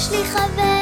יש לי חבר.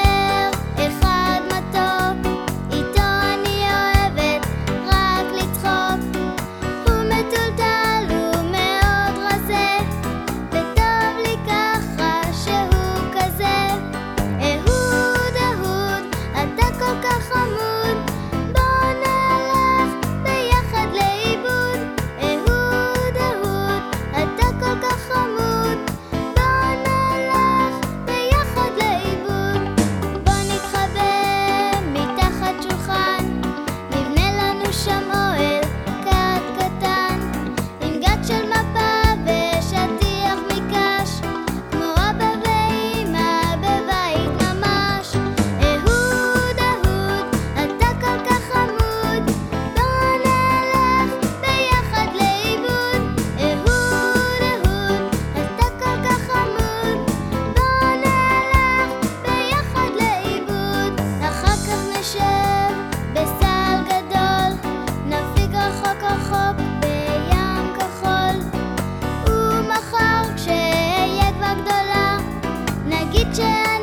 Angel